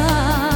kisah